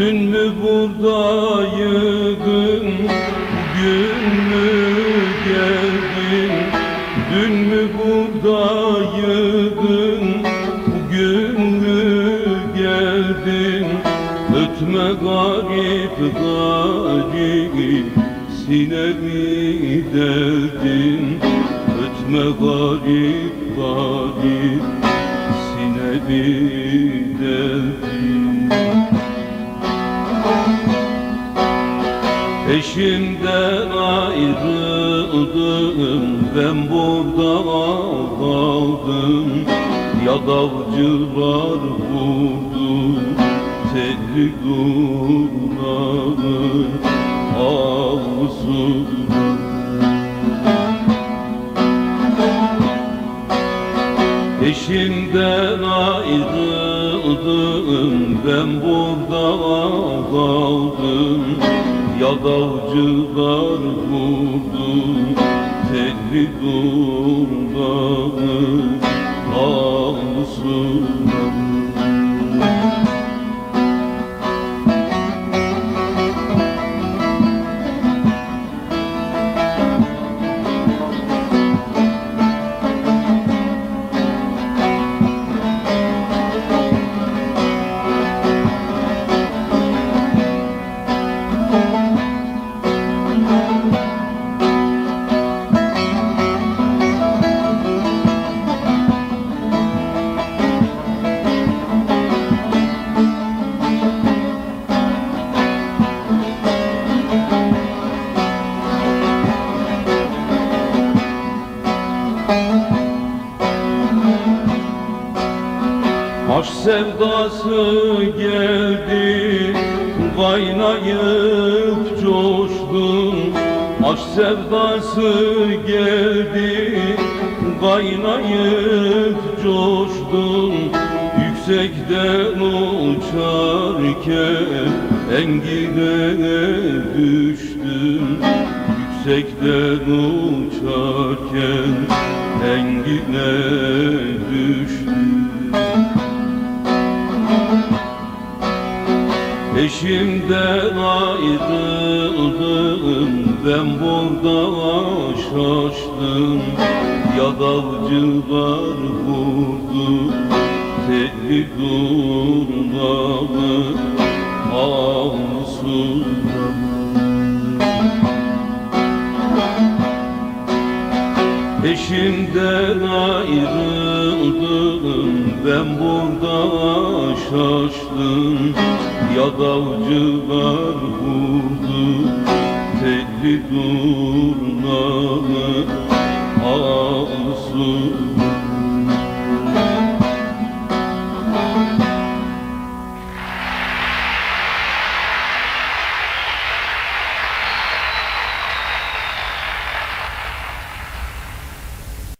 Dün mü buradaydın, bugün mü geldin? Dün mü buradaydın, bugün mü geldin? Ötme garip garip, sinemi deldin. Ötme garip garip, sinemi deldin. Eşimden ayrıldım. Ben burada kaldım Yadavcılar vurdu Telli durnağı Ağzına Eşimden ayrıldım Ben burada kaldım Yadavcılar vurdu Telli durnağı Ağzına Aşk sevdası geldi Kaynayıp coştun Aşk sevdası geldi Kaynayıp coştun Yüksekten uçarken Engine düştüm Yüksekten uçarken Engine düştüm Eşimden ayrıldım Ben burada şaştım. Yadavcılar vurdu Telli durnağı Ağzına Eşimden ayrıldım Ben burada şaştım. Yadavcılar vurdu Telli durnağı Ağzına